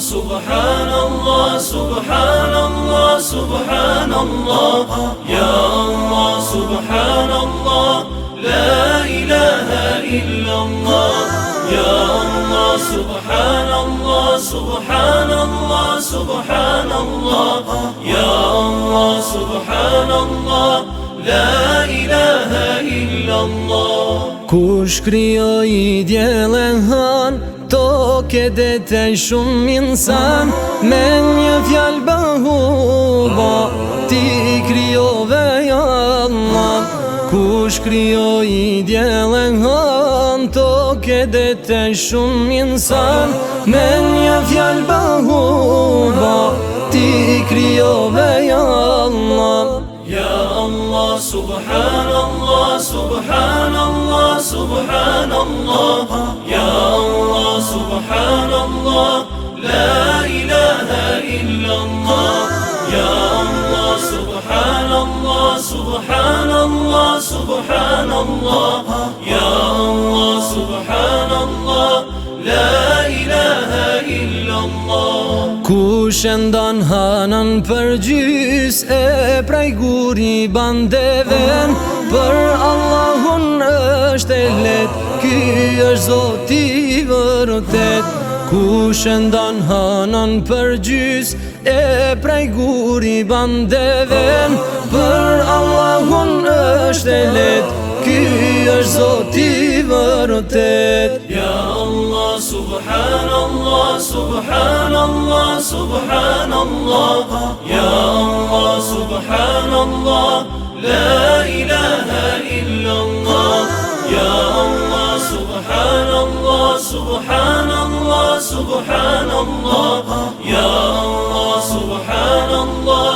سبحان الله سبحان الله سبحان الله يا الله سبحان الله لا إله إلا الله يا الله سبحان الله سبحان الله سبحان الله يا الله سبحان الله لا إله إلا الله كشكري يا ديالهان To ke dete shumë insan Me një thjallë bë huba Ti i kryo ja allam Kush kryo i djelën hanë To ke dete shumë insan Me një thjallë bë huba Ti i kryo dhe ja Allah, Subhan Allah subhanallah Allah, Subhan Allah Allah Subhanallah La ilaha illa Allah Ya Allah Subhanallah Subhanallah Subhanallah Ya Allah Subhanallah La ilaha illa Allah Kushëndon hanën për gjys E praj guri bandeven Për Allahun është e let Ky është Zoti vërtet Ku shëndon hënon për gjys E prej guri bandeven Për Allahun është e let Ky është zoti vërtet Ja Allah, subhan Allah, subhan Allah, subhan Allah Ja Allah, subhan Allah, la ilaha Allah Ya Allah Subhan Allah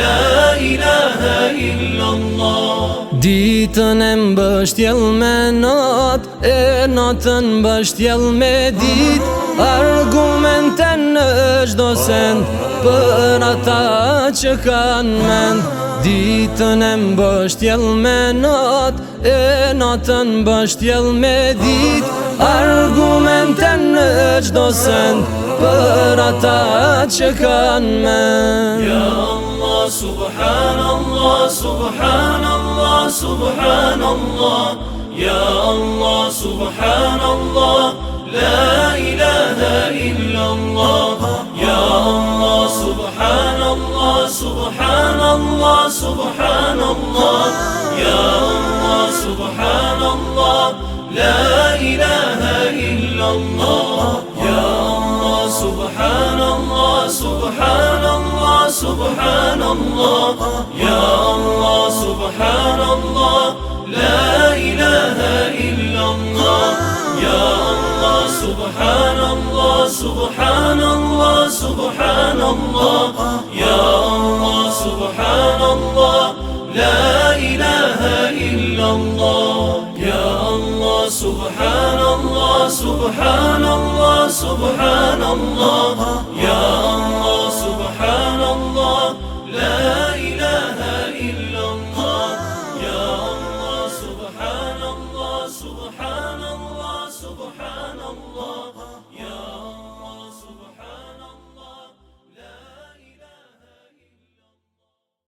La ilaha illa Allah Ditën e mbështjel me nat E natën mbështjel me dit Argumenten në është send Për ata që kanë mend Ditën e mbështjel me nat E natën mbështjel me dit Argumenten në është send بر اتات شکان من یا الله سبحان الله سبحان الله سبحان الله يا الله سبحان الله لا اله الا الله يا الله سبحان الله سبحان الله سبحان الله سبحان الله سبحان الله سبحان الله يا الله سبحان الله لا إله إلا الله يا الله سبحان الله سبحان الله سبحان الله يا الله سبحان الله لا إله إلا الله يا الله سبحان الله سبحان الله سبحان الله